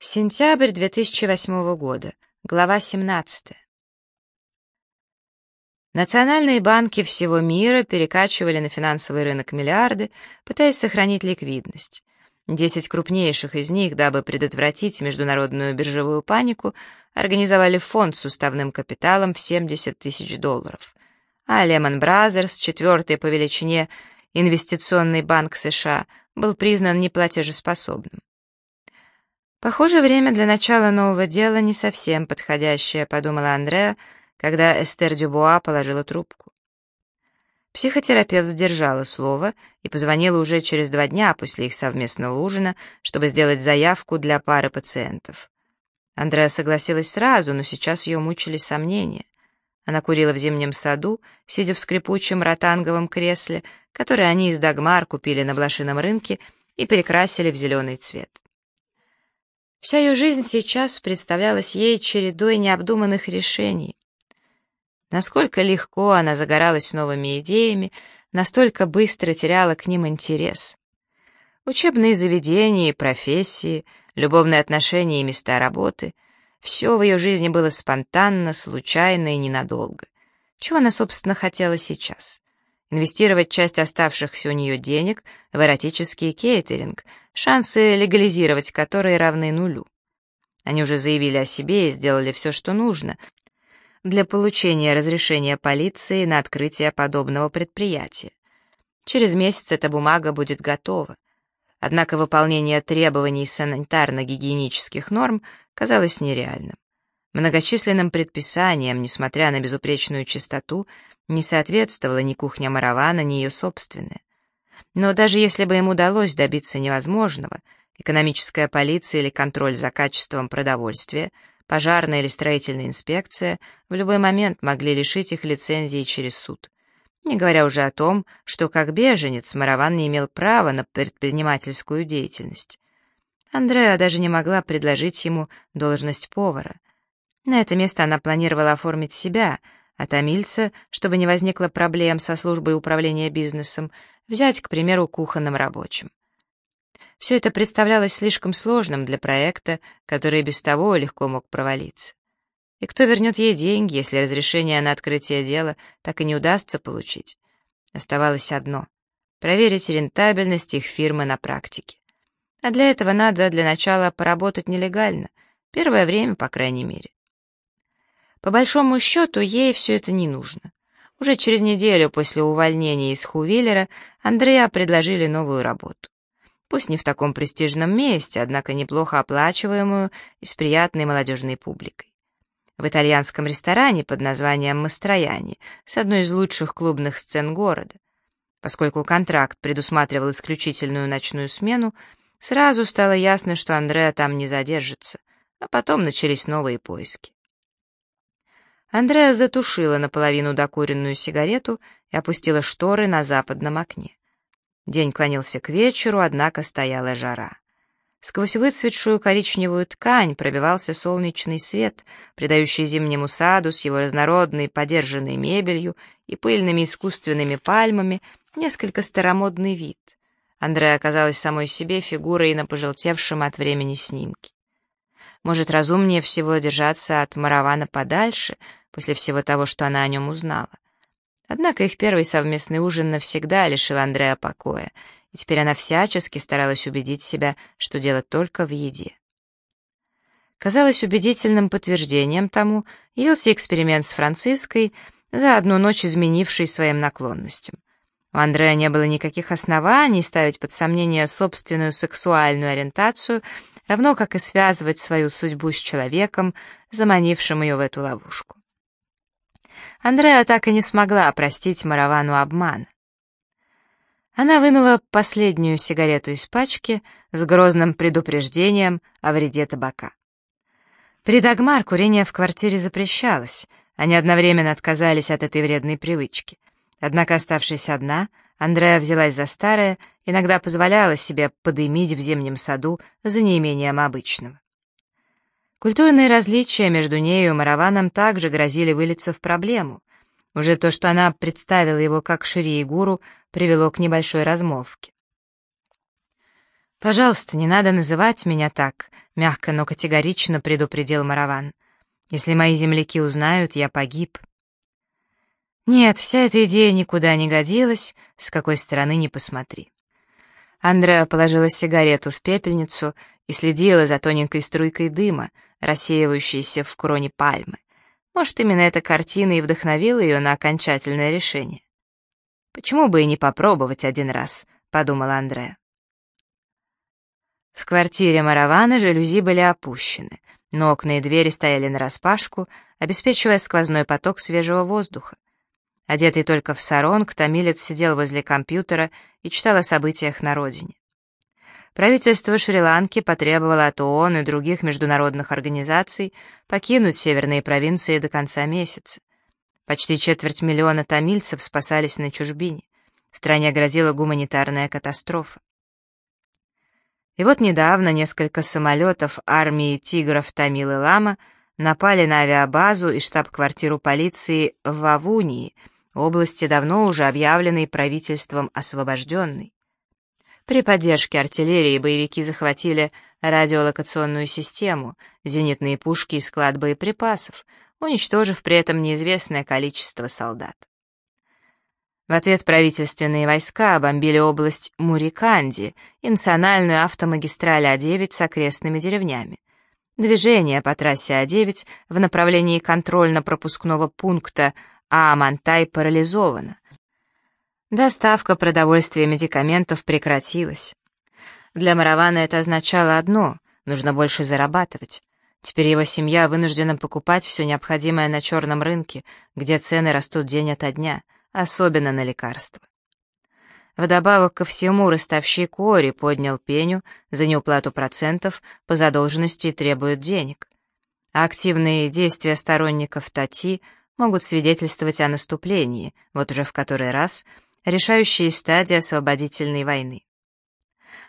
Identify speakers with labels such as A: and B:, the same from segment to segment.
A: Сентябрь 2008 года. Глава 17. Национальные банки всего мира перекачивали на финансовый рынок миллиарды, пытаясь сохранить ликвидность. Десять крупнейших из них, дабы предотвратить международную биржевую панику, организовали фонд с уставным капиталом в 70 тысяч долларов. А Lehman Brothers, четвертый по величине инвестиционный банк США, был признан неплатежеспособным. Похоже, время для начала нового дела не совсем подходящее, подумала Андреа, когда Эстер Дюбуа положила трубку. Психотерапевт сдержала слово и позвонила уже через два дня после их совместного ужина, чтобы сделать заявку для пары пациентов. Андреа согласилась сразу, но сейчас ее мучили сомнения. Она курила в зимнем саду, сидя в скрипучем ротанговом кресле, которое они из Дагмар купили на блошином рынке и перекрасили в зеленый цвет. Вся ее жизнь сейчас представлялась ей чередой необдуманных решений. Насколько легко она загоралась новыми идеями, настолько быстро теряла к ним интерес. Учебные заведения, профессии, любовные отношения и места работы — все в ее жизни было спонтанно, случайно и ненадолго. Чего она, собственно, хотела сейчас? Инвестировать часть оставшихся у нее денег в эротический кейтеринг, шансы легализировать которые равны нулю. Они уже заявили о себе и сделали все, что нужно для получения разрешения полиции на открытие подобного предприятия. Через месяц эта бумага будет готова. Однако выполнение требований санитарно-гигиенических норм казалось нереальным. Многочисленным предписаниям, несмотря на безупречную чистоту, не соответствовала ни кухня Маравана, ни ее собственная. Но даже если бы им удалось добиться невозможного, экономическая полиция или контроль за качеством продовольствия, пожарная или строительная инспекция в любой момент могли лишить их лицензии через суд. Не говоря уже о том, что как беженец Мараван не имел права на предпринимательскую деятельность. Андреа даже не могла предложить ему должность повара — на это место она планировала оформить себя, а томильца, чтобы не возникло проблем со службой управления бизнесом, взять, к примеру, кухонным рабочим. Все это представлялось слишком сложным для проекта, который без того легко мог провалиться. И кто вернет ей деньги, если разрешение на открытие дела так и не удастся получить? Оставалось одно — проверить рентабельность их фирмы на практике. А для этого надо для начала поработать нелегально, первое время, по крайней мере. По большому счету, ей все это не нужно. Уже через неделю после увольнения из Хувиллера Андреа предложили новую работу. Пусть не в таком престижном месте, однако неплохо оплачиваемую и с приятной молодежной публикой. В итальянском ресторане под названием «Мастрояни» с одной из лучших клубных сцен города. Поскольку контракт предусматривал исключительную ночную смену, сразу стало ясно, что Андреа там не задержится, а потом начались новые поиски. Андреа затушила наполовину докуренную сигарету и опустила шторы на западном окне. День клонился к вечеру, однако стояла жара. Сквозь выцветшую коричневую ткань пробивался солнечный свет, придающий зимнему саду с его разнородной подержанной мебелью и пыльными искусственными пальмами несколько старомодный вид. Андреа оказалась самой себе фигурой на пожелтевшем от времени снимке. Может, разумнее всего держаться от Маравана подальше, после всего того, что она о нем узнала. Однако их первый совместный ужин навсегда лишил Андрея покоя, и теперь она всячески старалась убедить себя, что дело только в еде. Казалось убедительным подтверждением тому явился эксперимент с Франциской, за одну ночь изменивший своим наклонностям. У Андрея не было никаких оснований ставить под сомнение собственную сексуальную ориентацию, равно как и связывать свою судьбу с человеком, заманившим ее в эту ловушку. Андреа так и не смогла простить Маравану обман. Она вынула последнюю сигарету из пачки с грозным предупреждением о вреде табака. При Дагмар курение в квартире запрещалось, они одновременно отказались от этой вредной привычки. Однако, оставшись одна, Андреа взялась за старое, иногда позволяла себе подымить в зимнем саду за неимением обычного. Культурные различия между нею и Мараваном также грозили вылиться в проблему. Уже то, что она представила его как Шири и Гуру, привело к небольшой размолвке. «Пожалуйста, не надо называть меня так», — мягко, но категорично предупредил Мараван. «Если мои земляки узнают, я погиб». Нет, вся эта идея никуда не годилась, с какой стороны ни посмотри. Андреа положила сигарету в пепельницу и следила за тоненькой струйкой дыма, рассеивающейся в кроне пальмы. Может, именно эта картина и вдохновила ее на окончательное решение. «Почему бы и не попробовать один раз?» — подумала Андреа. В квартире Маравана жалюзи были опущены, но окна и двери стояли нараспашку, обеспечивая сквозной поток свежего воздуха. Одетый только в саронг, томилец сидел возле компьютера и читал о событиях на родине. Правительство Шри-Ланки потребовало от ООН и других международных организаций покинуть северные провинции до конца месяца. Почти четверть миллиона тамильцев спасались на чужбине. Стране грозила гуманитарная катастрофа. И вот недавно несколько самолетов армии тигров Тамилы Лама напали на авиабазу и штаб-квартиру полиции в Вавунии — области, давно уже объявленной правительством освобожденной. При поддержке артиллерии боевики захватили радиолокационную систему, зенитные пушки и склад боеприпасов, уничтожив при этом неизвестное количество солдат. В ответ правительственные войска бомбили область Муриканди и национальную автомагистраль А9 с окрестными деревнями. Движение по трассе А9 в направлении контрольно-пропускного пункта а Амантай парализована. Доставка продовольствия и медикаментов прекратилась. Для Маравана это означало одно — нужно больше зарабатывать. Теперь его семья вынуждена покупать все необходимое на черном рынке, где цены растут день ото дня, особенно на лекарства. Вдобавок ко всему, ростовщик Ори поднял пеню за неуплату процентов по задолженности и требует денег. Активные действия сторонников Тати — могут свидетельствовать о наступлении, вот уже в который раз, решающей стадии освободительной войны.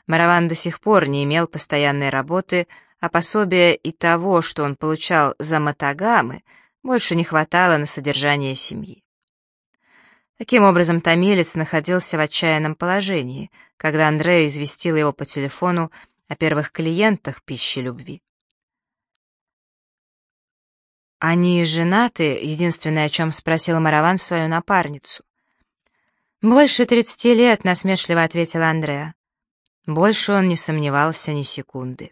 A: Мараван до сих пор не имел постоянной работы, а пособия и того, что он получал за матагамы, больше не хватало на содержание семьи. Таким образом, томилец находился в отчаянном положении, когда Андрей известил его по телефону о первых клиентах пищи любви. «Они женаты?» — единственное, о чем спросил Мараван свою напарницу. «Больше тридцати лет», — насмешливо ответил Андреа. Больше он не сомневался ни секунды.